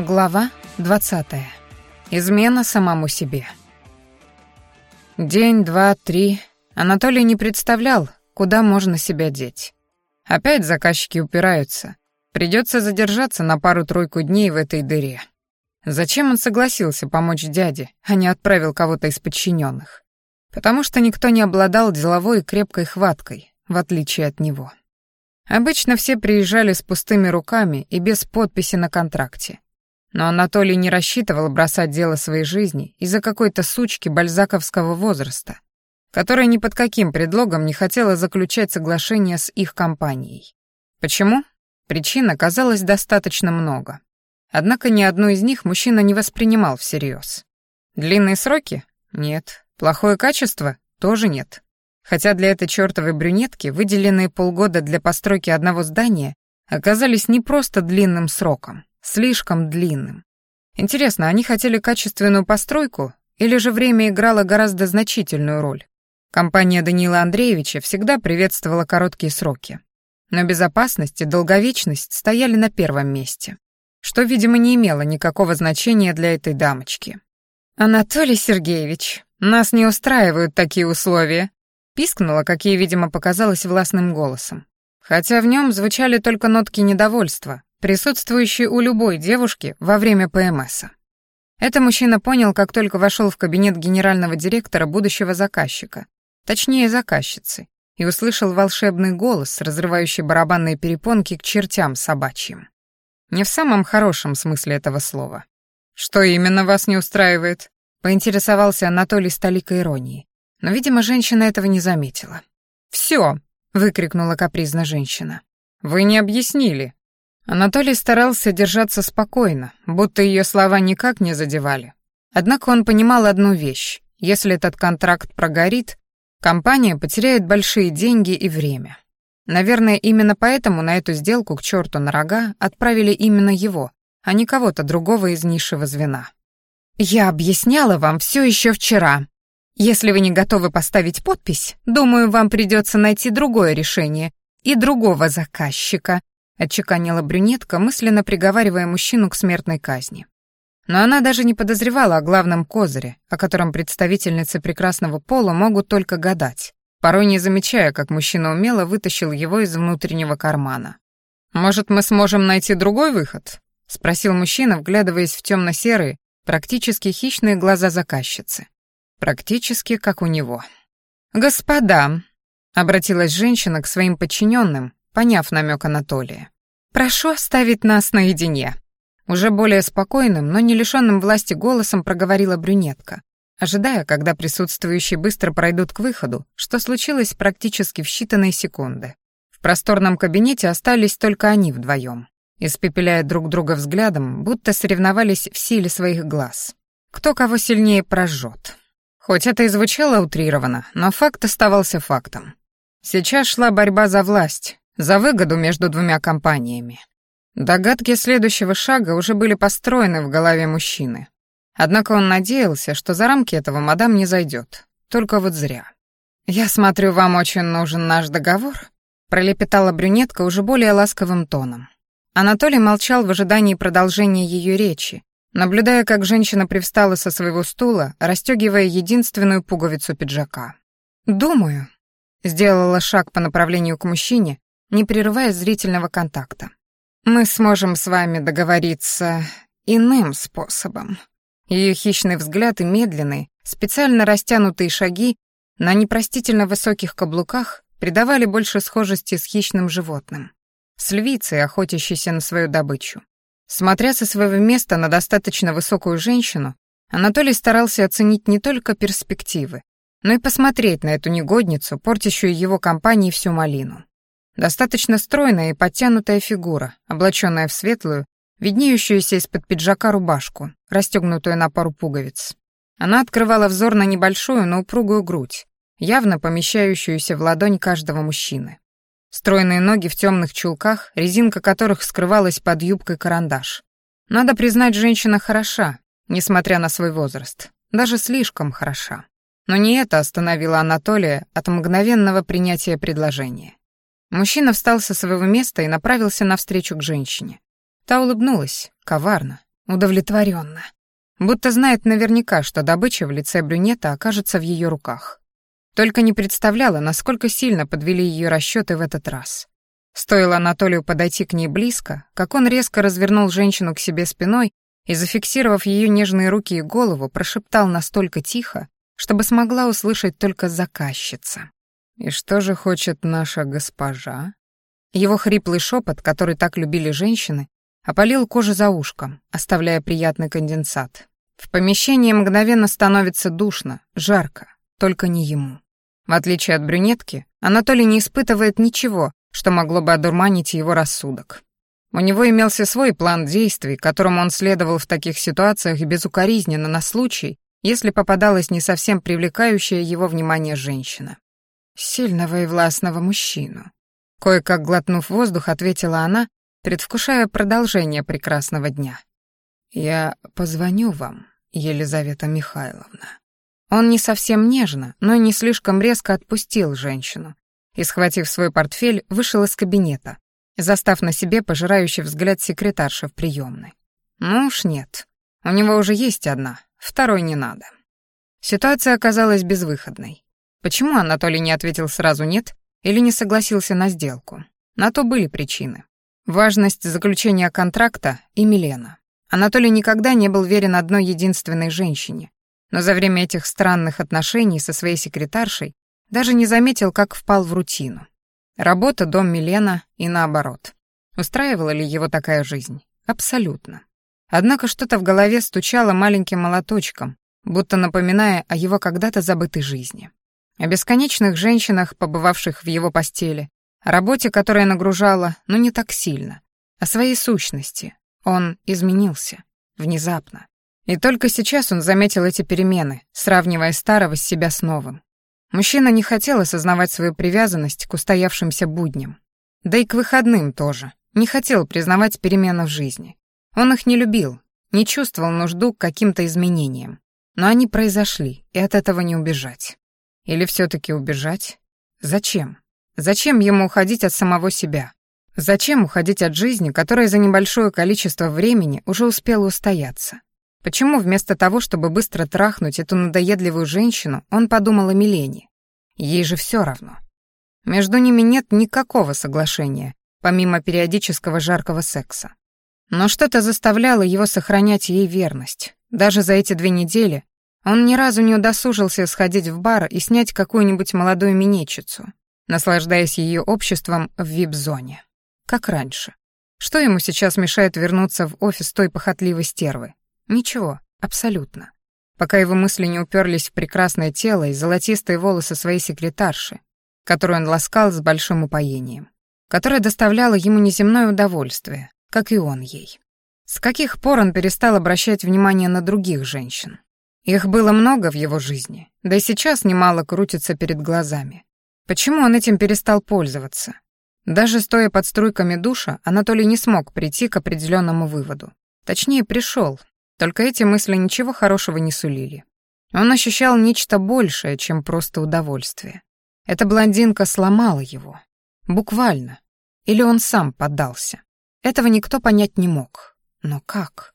Глава 20. Измена самому себе. День, два, три. Анатолий не представлял, куда можно себя деть. Опять заказчики упираются. Придется задержаться на пару-тройку дней в этой дыре. Зачем он согласился помочь дяде, а не отправил кого-то из подчиненных? Потому что никто не обладал деловой и крепкой хваткой, в отличие от него. Обычно все приезжали с пустыми руками и без подписи на контракте. Но Анатолий не рассчитывал бросать дело своей жизни из-за какой-то сучки бальзаковского возраста, которая ни под каким предлогом не хотела заключать соглашение с их компанией. Почему? Причин оказалось достаточно много. Однако ни одну из них мужчина не воспринимал всерьез. Длинные сроки? Нет. Плохое качество? Тоже нет. Хотя для этой чёртовой брюнетки выделенные полгода для постройки одного здания оказались не просто длинным сроком, слишком длинным. Интересно, они хотели качественную постройку или же время играло гораздо значительную роль? Компания Даниила Андреевича всегда приветствовала короткие сроки. Но безопасность и долговечность стояли на первом месте, что, видимо, не имело никакого значения для этой дамочки. «Анатолий Сергеевич, нас не устраивают такие условия», Пискнула, как ей, видимо, показалось властным голосом. Хотя в нем звучали только нотки недовольства, присутствующие у любой девушки во время ПМСа. Это мужчина понял, как только вошел в кабинет генерального директора будущего заказчика, точнее заказчицы, и услышал волшебный голос, разрывающий барабанные перепонки к чертям собачьим. Не в самом хорошем смысле этого слова. «Что именно вас не устраивает?» — поинтересовался Анатолий с толикой иронии. Но, видимо, женщина этого не заметила. «Всё!» — выкрикнула капризно женщина. «Вы не объяснили». Анатолий старался держаться спокойно, будто её слова никак не задевали. Однако он понимал одну вещь. Если этот контракт прогорит, компания потеряет большие деньги и время. Наверное, именно поэтому на эту сделку к черту на рога отправили именно его, а не кого-то другого из низшего звена. «Я объясняла вам все еще вчера», если вы не готовы поставить подпись, думаю, вам придется найти другое решение и другого заказчика», отчеканила брюнетка, мысленно приговаривая мужчину к смертной казни. Но она даже не подозревала о главном козыре, о котором представительницы прекрасного пола могут только гадать, порой не замечая, как мужчина умело вытащил его из внутреннего кармана. «Может, мы сможем найти другой выход?» — спросил мужчина, вглядываясь в темно-серые, практически хищные глаза заказчицы практически как у него. «Господа», — обратилась женщина к своим подчиненным, поняв намек Анатолия, «прошу оставить нас наедине». Уже более спокойным, но не лишенным власти голосом проговорила брюнетка, ожидая, когда присутствующие быстро пройдут к выходу, что случилось практически в считанные секунды. В просторном кабинете остались только они вдвоем, испепеляя друг друга взглядом, будто соревновались в силе своих глаз. Кто кого сильнее прожжет. Хоть это и звучало утрированно, но факт оставался фактом. Сейчас шла борьба за власть, за выгоду между двумя компаниями. Догадки следующего шага уже были построены в голове мужчины. Однако он надеялся, что за рамки этого мадам не зайдет. Только вот зря. «Я смотрю, вам очень нужен наш договор?» пролепетала брюнетка уже более ласковым тоном. Анатолий молчал в ожидании продолжения ее речи, наблюдая, как женщина привстала со своего стула, расстегивая единственную пуговицу пиджака. «Думаю», — сделала шаг по направлению к мужчине, не прерывая зрительного контакта. «Мы сможем с вами договориться иным способом». Ее хищный взгляд и медленные, специально растянутые шаги на непростительно высоких каблуках придавали больше схожести с хищным животным, с львицей, охотящейся на свою добычу. Смотря со своего места на достаточно высокую женщину, Анатолий старался оценить не только перспективы, но и посмотреть на эту негодницу, портящую его компании всю малину. Достаточно стройная и подтянутая фигура, облаченная в светлую, виднеющуюся из-под пиджака рубашку, расстегнутую на пару пуговиц. Она открывала взор на небольшую, но упругую грудь, явно помещающуюся в ладонь каждого мужчины. Стройные ноги в темных чулках, резинка которых скрывалась под юбкой карандаш. Надо признать, женщина хороша, несмотря на свой возраст. Даже слишком хороша. Но не это остановило Анатолия от мгновенного принятия предложения. Мужчина встал со своего места и направился навстречу к женщине. Та улыбнулась, коварно, удовлетворенно, будто знает наверняка, что добыча в лице брюнета окажется в ее руках. Только не представляла, насколько сильно подвели ее расчеты в этот раз. Стоило Анатолию подойти к ней близко, как он резко развернул женщину к себе спиной и, зафиксировав ее нежные руки и голову, прошептал настолько тихо, чтобы смогла услышать только заказчица. «И что же хочет наша госпожа?» Его хриплый шепот, который так любили женщины, опалил кожу за ушком, оставляя приятный конденсат. В помещении мгновенно становится душно, жарко, только не ему. В отличие от брюнетки, Анатолий не испытывает ничего, что могло бы одурманить его рассудок. У него имелся свой план действий, которому он следовал в таких ситуациях безукоризненно на случай, если попадалась не совсем привлекающая его внимание женщина. «Сильного и властного мужчину», — кое-как глотнув воздух, ответила она, предвкушая продолжение прекрасного дня. «Я позвоню вам, Елизавета Михайловна». Он не совсем нежно, но не слишком резко отпустил женщину и, схватив свой портфель, вышел из кабинета, застав на себе пожирающий взгляд секретарши в приемной. Ну уж нет, у него уже есть одна, второй не надо. Ситуация оказалась безвыходной. Почему Анатолий не ответил сразу «нет» или не согласился на сделку? На то были причины. Важность заключения контракта и Милена. Анатолий никогда не был верен одной единственной женщине, но за время этих странных отношений со своей секретаршей даже не заметил, как впал в рутину. Работа, дом Милена и наоборот. Устраивала ли его такая жизнь? Абсолютно. Однако что-то в голове стучало маленьким молоточком, будто напоминая о его когда-то забытой жизни. О бесконечных женщинах, побывавших в его постели, о работе, которая нагружала, но не так сильно, о своей сущности. Он изменился. Внезапно. И только сейчас он заметил эти перемены, сравнивая старого с себя с новым. Мужчина не хотел осознавать свою привязанность к устоявшимся будням. Да и к выходным тоже. Не хотел признавать перемены в жизни. Он их не любил, не чувствовал нужду к каким-то изменениям. Но они произошли, и от этого не убежать. Или все таки убежать? Зачем? Зачем ему уходить от самого себя? Зачем уходить от жизни, которая за небольшое количество времени уже успела устояться? Почему вместо того, чтобы быстро трахнуть эту надоедливую женщину, он подумал о Милене? Ей же все равно. Между ними нет никакого соглашения, помимо периодического жаркого секса. Но что-то заставляло его сохранять ей верность. Даже за эти две недели он ни разу не удосужился сходить в бар и снять какую-нибудь молодую минетчицу, наслаждаясь ее обществом в вип-зоне. Как раньше. Что ему сейчас мешает вернуться в офис той похотливой стервы? Ничего, абсолютно. Пока его мысли не уперлись в прекрасное тело и золотистые волосы своей секретарши, которую он ласкал с большим упоением, которая доставляла ему неземное удовольствие, как и он ей. С каких пор он перестал обращать внимание на других женщин? Их было много в его жизни, да и сейчас немало крутится перед глазами. Почему он этим перестал пользоваться? Даже стоя под струйками душа, Анатолий не смог прийти к определенному выводу. Точнее, пришел, только эти мысли ничего хорошего не сулили. Он ощущал нечто большее, чем просто удовольствие. Эта блондинка сломала его. Буквально. Или он сам поддался. Этого никто понять не мог. Но как?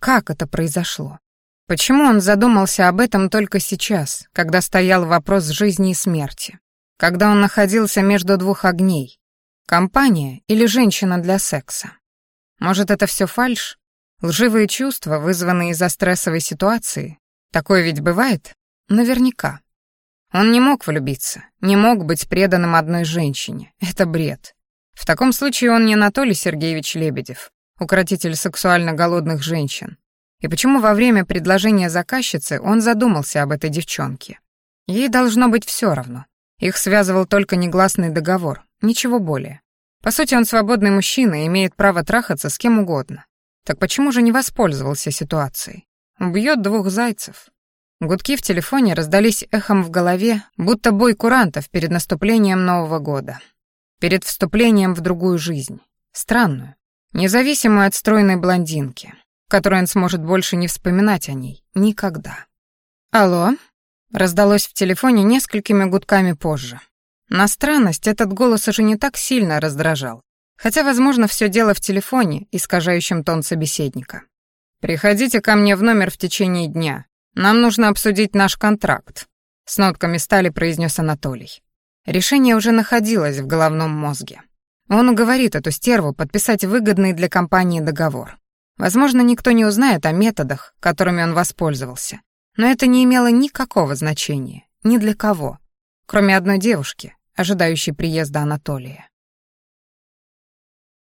Как это произошло? Почему он задумался об этом только сейчас, когда стоял вопрос жизни и смерти? Когда он находился между двух огней? Компания или женщина для секса? Может, это все фальшь? Лживые чувства, вызванные из-за стрессовой ситуации, такое ведь бывает? Наверняка. Он не мог влюбиться, не мог быть преданным одной женщине. Это бред. В таком случае он не Анатолий Сергеевич Лебедев, укротитель сексуально голодных женщин. И почему во время предложения заказчицы он задумался об этой девчонке? Ей должно быть все равно. Их связывал только негласный договор, ничего более. По сути, он свободный мужчина и имеет право трахаться с кем угодно. Так почему же не воспользовался ситуацией? Убьет двух зайцев. Гудки в телефоне раздались эхом в голове, будто бой курантов перед наступлением Нового года. Перед вступлением в другую жизнь. Странную. Независимую от стройной блондинки, которой он сможет больше не вспоминать о ней. Никогда. «Алло?» Раздалось в телефоне несколькими гудками позже. На странность этот голос уже не так сильно раздражал. Хотя, возможно, все дело в телефоне, искажающем тон собеседника. «Приходите ко мне в номер в течение дня. Нам нужно обсудить наш контракт», — с нотками стали произнес Анатолий. Решение уже находилось в головном мозге. Он уговорит эту стерву подписать выгодный для компании договор. Возможно, никто не узнает о методах, которыми он воспользовался. Но это не имело никакого значения, ни для кого, кроме одной девушки, ожидающей приезда Анатолия.